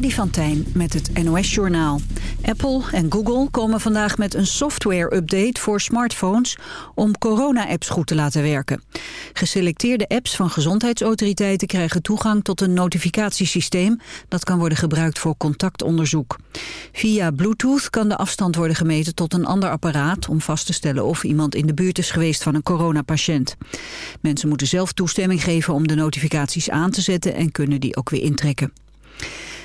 Freddy van Tijn met het NOS-journaal. Apple en Google komen vandaag met een software-update voor smartphones... om corona-apps goed te laten werken. Geselecteerde apps van gezondheidsautoriteiten krijgen toegang tot een notificatiesysteem... dat kan worden gebruikt voor contactonderzoek. Via Bluetooth kan de afstand worden gemeten tot een ander apparaat... om vast te stellen of iemand in de buurt is geweest van een coronapatiënt. Mensen moeten zelf toestemming geven om de notificaties aan te zetten... en kunnen die ook weer intrekken.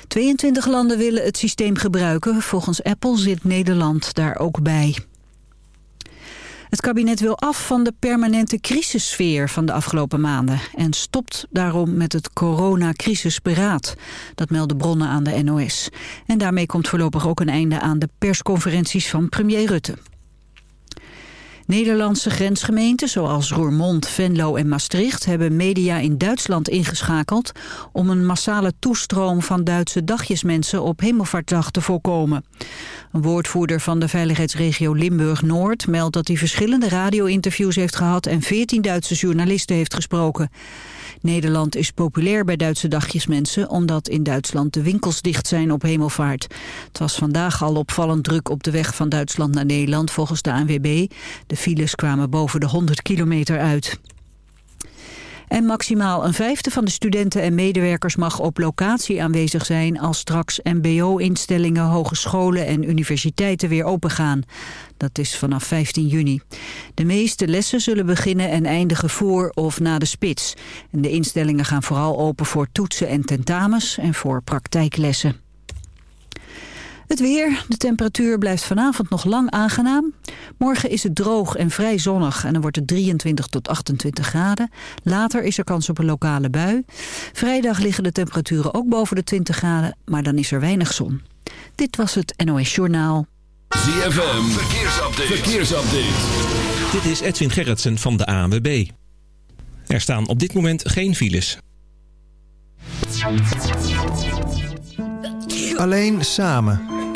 22 landen willen het systeem gebruiken. Volgens Apple zit Nederland daar ook bij. Het kabinet wil af van de permanente crisissfeer van de afgelopen maanden... en stopt daarom met het coronacrisisberaad. Dat melden bronnen aan de NOS. En daarmee komt voorlopig ook een einde aan de persconferenties van premier Rutte. Nederlandse grensgemeenten zoals Roermond, Venlo en Maastricht hebben media in Duitsland ingeschakeld om een massale toestroom van Duitse dagjesmensen op Hemelvaartdag te voorkomen. Een woordvoerder van de veiligheidsregio Limburg-Noord meldt dat hij verschillende radio-interviews heeft gehad en 14 Duitse journalisten heeft gesproken. Nederland is populair bij Duitse dagjesmensen... omdat in Duitsland de winkels dicht zijn op hemelvaart. Het was vandaag al opvallend druk op de weg van Duitsland naar Nederland... volgens de ANWB. De files kwamen boven de 100 kilometer uit. En maximaal een vijfde van de studenten en medewerkers mag op locatie aanwezig zijn als straks mbo-instellingen, hogescholen en universiteiten weer opengaan. Dat is vanaf 15 juni. De meeste lessen zullen beginnen en eindigen voor of na de spits. En de instellingen gaan vooral open voor toetsen en tentamens en voor praktijklessen. Het weer. De temperatuur blijft vanavond nog lang aangenaam. Morgen is het droog en vrij zonnig en dan wordt het 23 tot 28 graden. Later is er kans op een lokale bui. Vrijdag liggen de temperaturen ook boven de 20 graden, maar dan is er weinig zon. Dit was het NOS Journaal. ZFM. Verkeersupdate. Verkeersupdate. Dit is Edwin Gerritsen van de ANWB. Er staan op dit moment geen files. Alleen samen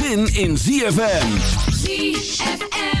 zin in ZFM. ZFM.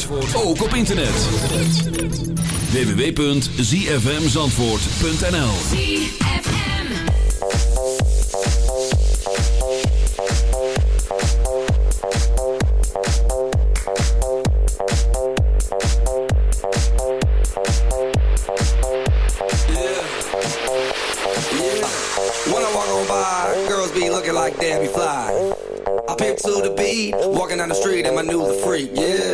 Zandvoort, ook op internet. www.zfmzandvoort.nl When I walk on by, girls be looking like Debbie Fly. I pimp to the beat, walking down the street in my new the freak, yeah.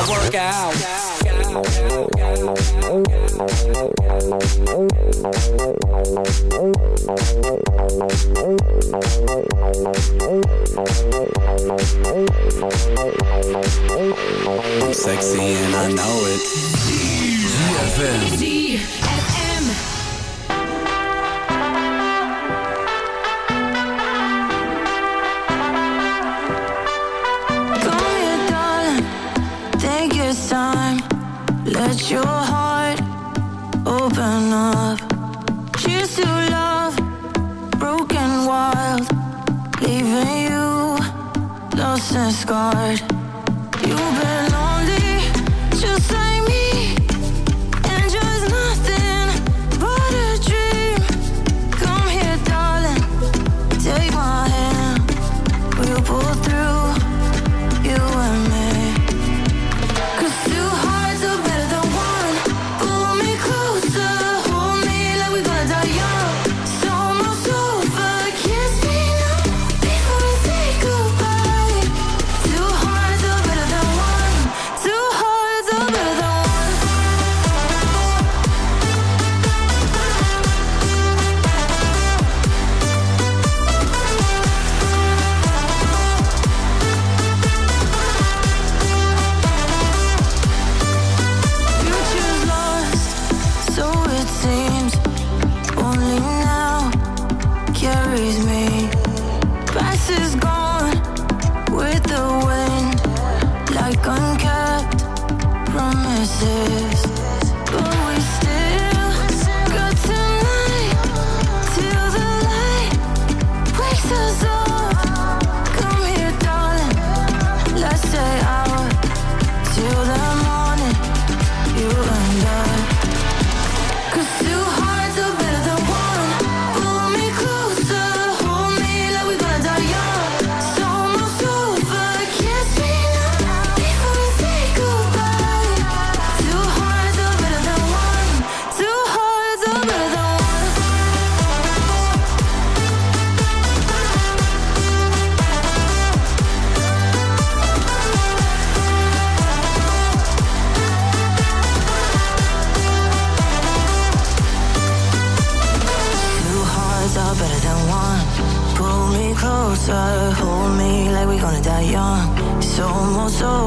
I, I work out.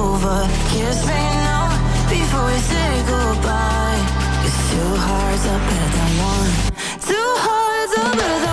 over. Kiss me now before we say goodbye. Cause two hearts are better than one. Two hearts are better than one.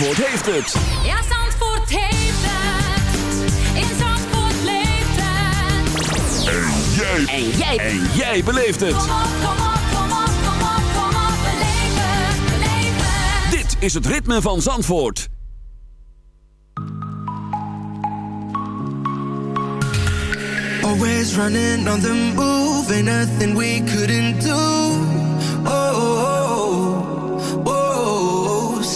Zandvoort heeft het. Ja, Zandvoort heeft het. In Zandvoort leeft het. En jij. En jij. En jij beleeft het. Kom op, kom op, kom op, kom op, kom op. Beleef het. Dit is het ritme van Zandvoort. Always running on the move. Ain't nothing we couldn't do.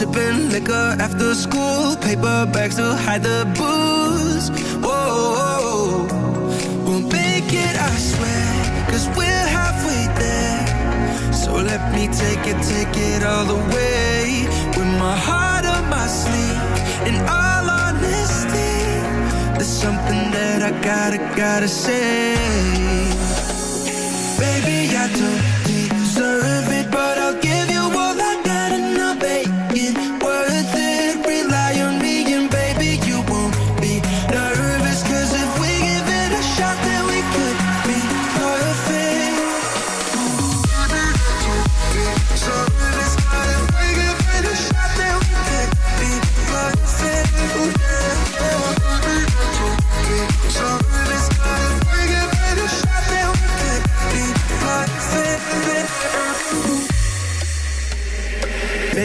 Sipping liquor after school, paper bags to hide the booze. Whoa, whoa, whoa, we'll make it, I swear, cause we're halfway there. So let me take it, take it all the way. With my heart on my sleeve, in all honesty, there's something that I gotta, gotta say. Baby, I don't deserve it, but I'll give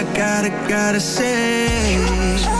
I gotta, gotta say.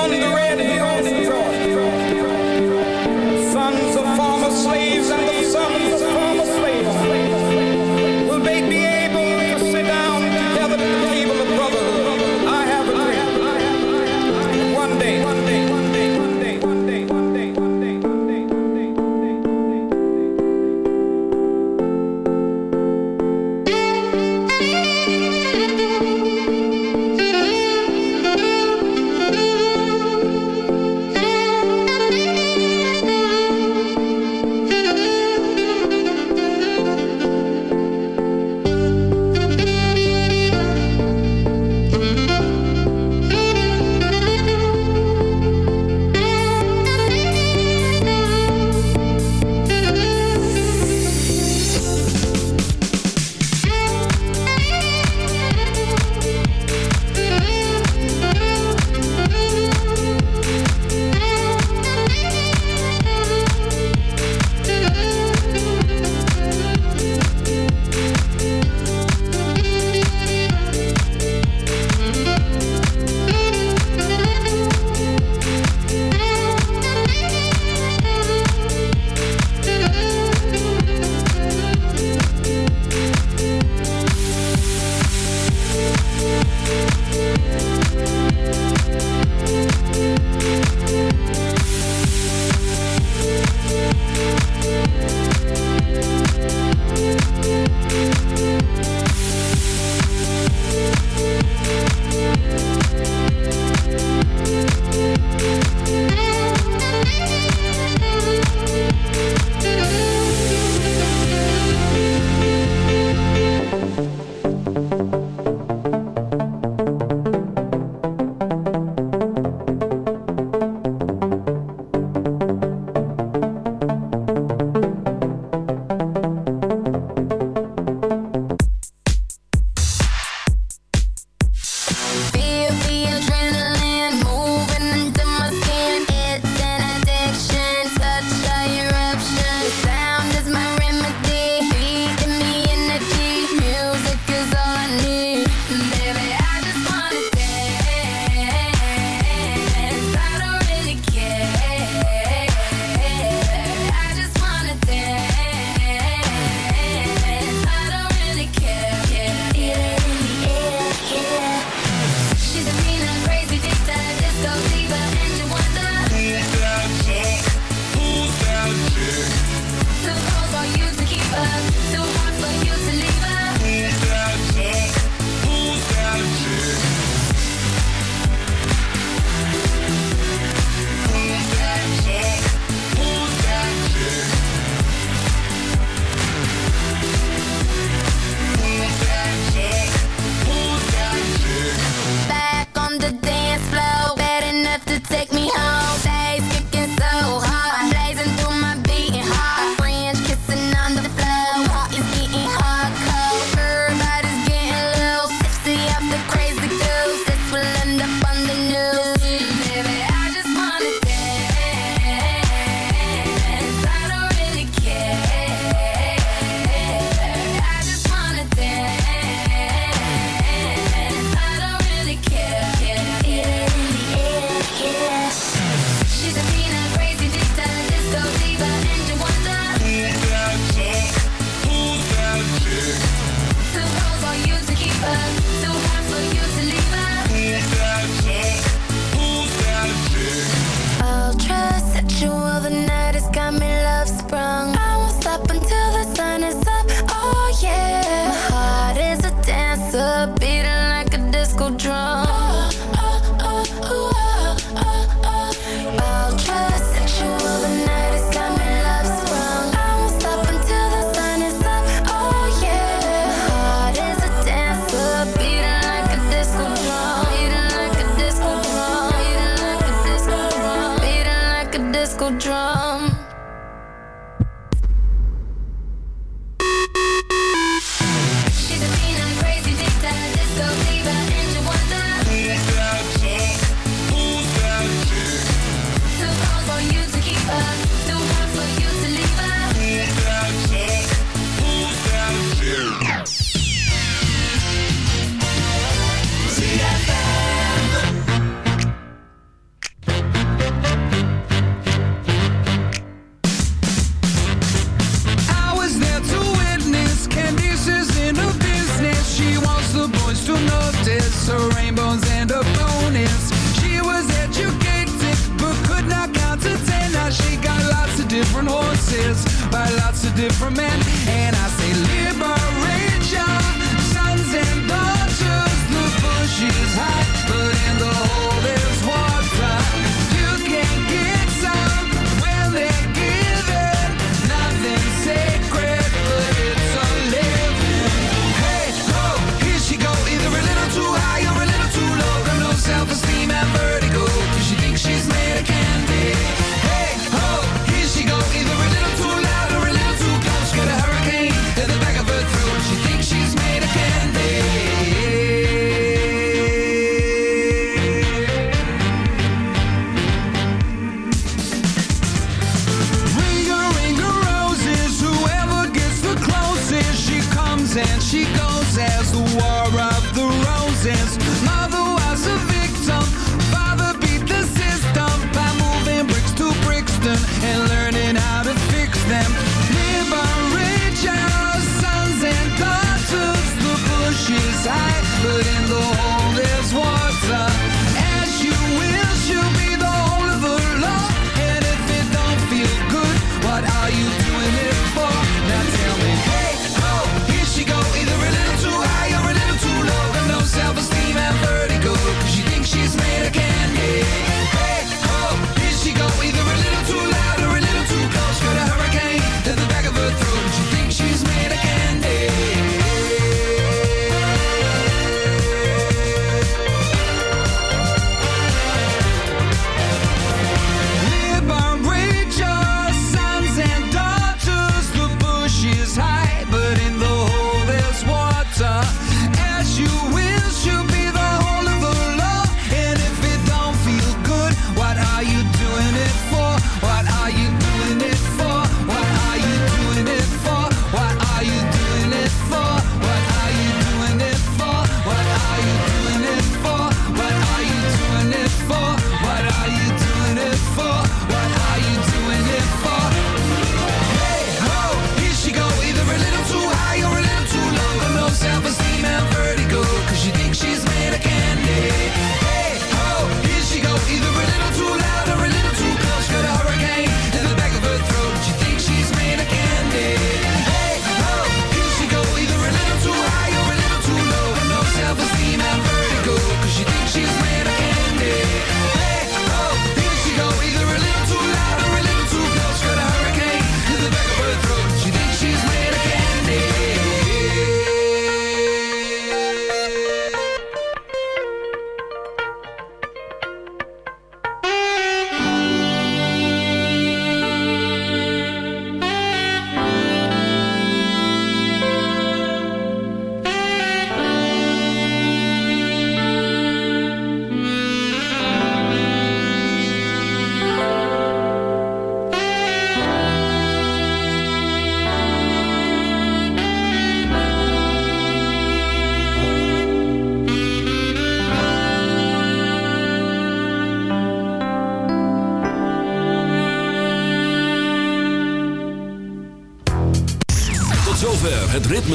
lots of different men. And I